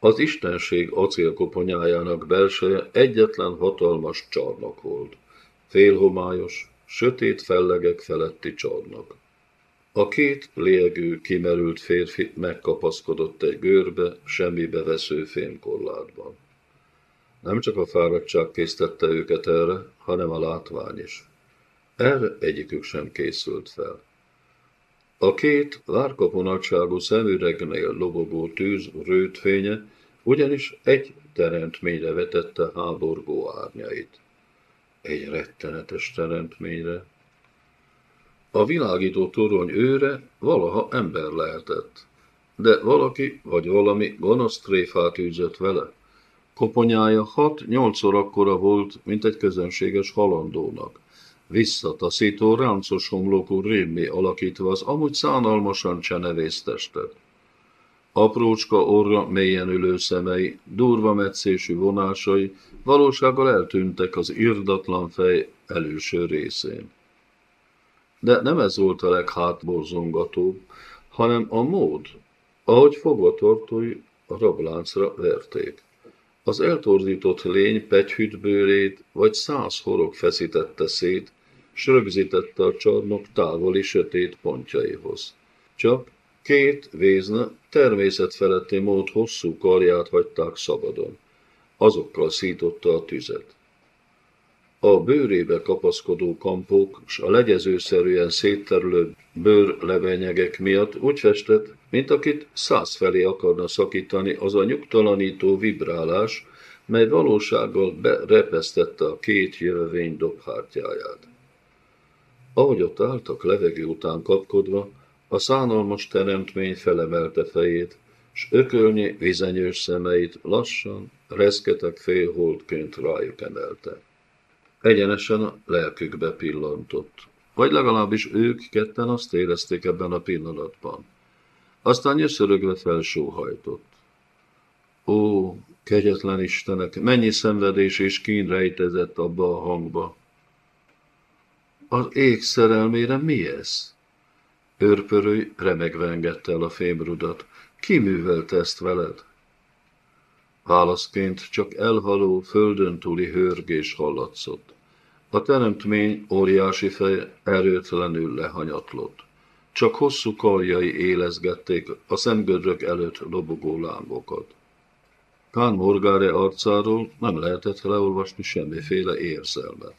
Az istenség acélkoponyájának belseje egyetlen hatalmas csarnok volt. Félhomályos, sötét fellegek feletti csarnok. A két lélegő, kimerült férfi megkapaszkodott egy görbe, semmibe vesző fémkorlátban. Nem csak a fáradtság késztette őket erre, hanem a látvány is. Erre egyikük sem készült fel. A két várkaponatságú szemüregnél lobogó tűz rőtfénye ugyanis egy teremtményre vetette háborgó árnyait. Egy rettenetes teremtményre. A világító torony őre valaha ember lehetett, de valaki vagy valami gonosz tréfát űzött vele. Koponyája hat-nyolcszor akkora volt, mint egy közönséges halandónak visszataszító, ráncos homlokú rémé alakítva az amúgy szánalmasan csenevész testet. Aprócska orra, mélyen ülő szemei, durva metszésű vonásai valósággal eltűntek az irdatlan fej előső részén. De nem ez volt a leghátborzongatóbb, hanem a mód, ahogy fogvatartói a rabláncra verték. Az eltorzított lény pegyhütbőrét vagy száz horog feszítette szét, s rögzítette a csarnok távoli sötét pontjaihoz. Csak két vézna természetfeletti mód hosszú karját hagyták szabadon. Azokkal szította a tüzet. A bőrébe kapaszkodó kampók s a legyezőszerűen szétterülő bőrlevenyegek miatt úgy festett, mint akit száz felé akarna szakítani az a nyugtalanító vibrálás, mely valósággal berepesztette a két jövevény dobhártyáját. Ahogy ott álltak levegő után kapkodva, a szánalmas teremtmény felemelte fejét, s ökölnyi vizenyős szemeit lassan, reszketek félholdként rájuk emelte. Egyenesen a lelkükbe pillantott. Vagy legalábbis ők ketten azt érezték ebben a pillanatban. Aztán nyöszörögve felsóhajtott. Ó, kegyetlen Istenek, mennyi szenvedés és kín rejtezett abba a hangba. Az ég szerelmére mi ez? Őrpörőj remegve engedte el a fémrudat. Ki művelte ezt veled? Válaszként csak elhaló, földön túli hörgés hallatszott. A teremtmény óriási fej erőtlenül lehanyatlott. Csak hosszú karjai élezgették a szemgödrök előtt lobogó lámbokat. Kán Morgáre arcáról nem lehetett leolvasni semmiféle érzelmet.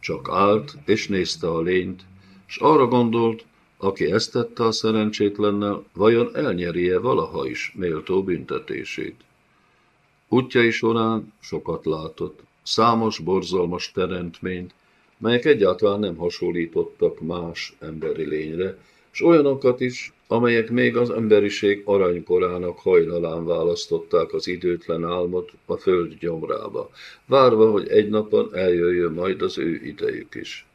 Csak állt és nézte a lényt, és arra gondolt, aki ezt tette a szerencsétlennel, vajon elnyeri-e valaha is méltó büntetését. Útjai során sokat látott, számos borzalmas teremtményt, melyek egyáltalán nem hasonlítottak más emberi lényre, és olyanokat is, amelyek még az emberiség aranykorának hajnalán választották az időtlen álmot a föld gyomrába, várva, hogy egy napon eljöjjön majd az ő idejük is.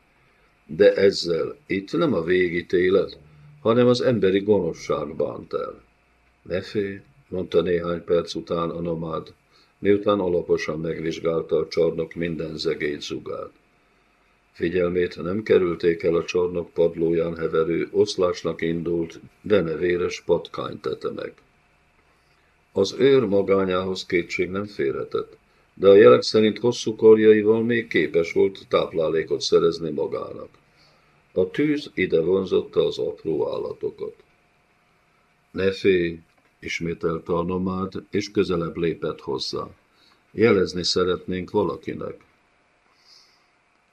De ezzel itt nem a végítélet, hanem az emberi gonoszság bánt el. Ne félj, mondta néhány perc után a nomád, miután alaposan megvizsgálta a csarnok minden zegét zugát. Figyelmét nem kerülték el a csarnok padlóján heverő, oszlásnak indult, de nevéres patkány tete meg. Az őr magányához kétség nem férhetett, de a jelek szerint hosszú karjaival még képes volt táplálékot szerezni magának. A tűz ide vonzotta az apró állatokat. Ne félj, ismételte a nomád, és közelebb lépett hozzá. Jelezni szeretnénk valakinek.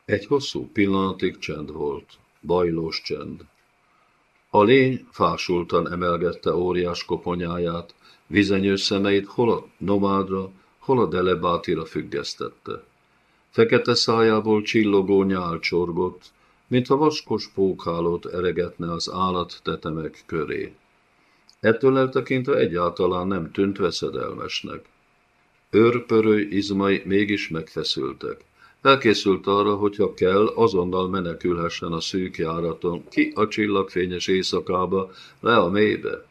Egy hosszú pillanatig csend volt, bajlós csend. A lény fásultan emelgette óriás koponyáját, vizenyős szemeit hol a nomádra, hol a delebátira függesztette. Fekete szájából csillogó nyál csorgott, mintha vaskos pókhálót eregetne az állat tetemek köré. Ettől eltekintve egyáltalán nem tűnt veszedelmesnek. Őrpörő izmai mégis megfeszültek. Elkészült arra, hogyha kell, azonnal menekülhessen a szűk járaton, ki a csillagfényes éjszakába, le a mélybe.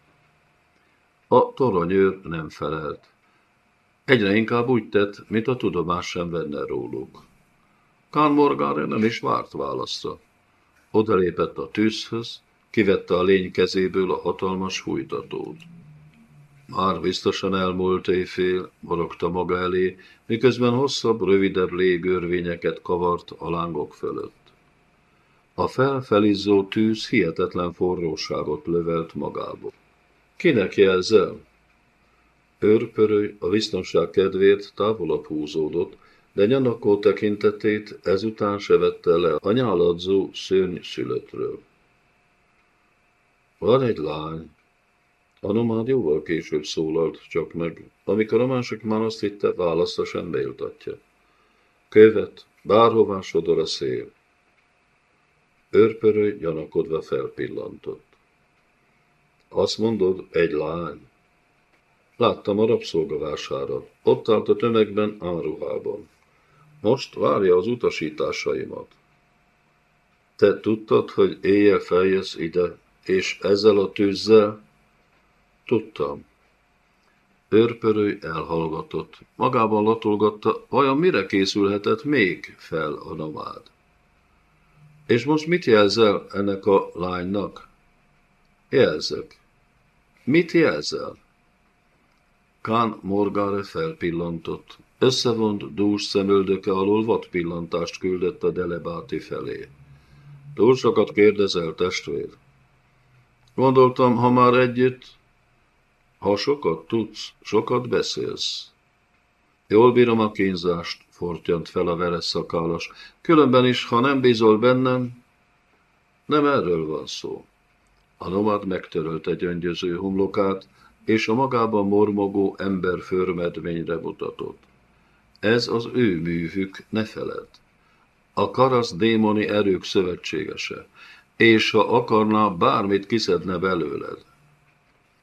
A toronyőr nem felelt. Egyre inkább úgy tett, mint a tudomás sem venne róluk. Kán Morgára nem is várt válaszra. Odalépett a tűzhöz, kivette a lény kezéből a hatalmas hújtatót. Már biztosan elmúlt éjfél, morogta maga elé, miközben hosszabb, rövidebb légörvényeket kavart a lángok fölött. A felfelizzó tűz hihetetlen forróságot lövelt magából. Kinek jelzel? Őrpöröly a biztonság kedvéért távolabb húzódott, de nyanakó tekintetét ezután se vette le a nyáladzó szörny szülöttről. Van egy lány. A nomád jóval később szólalt csak meg, amikor a másik már azt hitte, válaszra sem méltatja. Követ, bárhová sodor a szél. Őrpöröly gyanakodva felpillantott. Azt mondod, egy lány? Láttam a rabszolgavásárat. Ott állt a tömegben áruhában. Most várja az utasításaimat. Te tudtad, hogy éjjel feljössz ide, és ezzel a tűzzel? Tudtam. Őrpörőj elhallgatott. Magában latolgatta, vajon mire készülhetett még fel a nomád? És most mit jelzel ennek a lánynak? Jelzek. Mit jelzel? Kán Morgára felpillantott. Összevont dús szemöldöke alól vadpillantást küldött a Delebáti felé. Túl sokat kérdezel, testvér. Gondoltam, ha már együtt, ha sokat tudsz, sokat beszélsz. Jól bírom a kínzást, fortyant fel a veres szakállas. Különben is, ha nem bízol bennem, nem erről van szó. A nomád megtörölte gyöngyöző homlokát, és a magában mormogó ember förmedményre mutatott. Ez az ő művük, ne feled. A karasz démoni erők szövetségese, és ha akarná, bármit kiszedne belőled.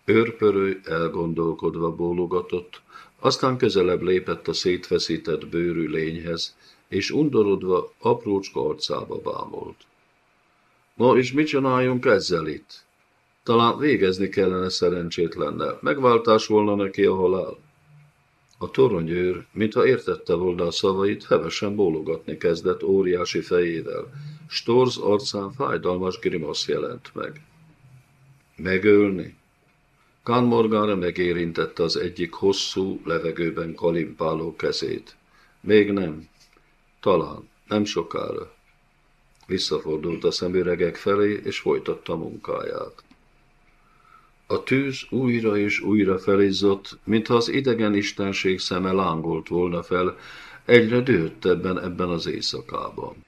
Őrpörő elgondolkodva bólogatott, aztán közelebb lépett a szétfeszített bőrű lényhez, és undorodva aprócska arcába bámolt. Ma és mit csináljunk ezzel itt? Talán végezni kellene szerencsétlennel. Megváltás volna neki a halál. A toronyőr, mintha értette volna a szavait, hevesen bólogatni kezdett óriási fejével. Storz arcán fájdalmas grimasz jelent meg. Megölni? Kán Morgára megérintette az egyik hosszú, levegőben kalimpáló kezét. Még nem. Talán. Nem sokára. Visszafordult a szemüregek felé, és folytatta munkáját. A tűz újra és újra felizzott, mintha az idegen istenség szeme lángolt volna fel, egyre dühöttebben ebben az éjszakában.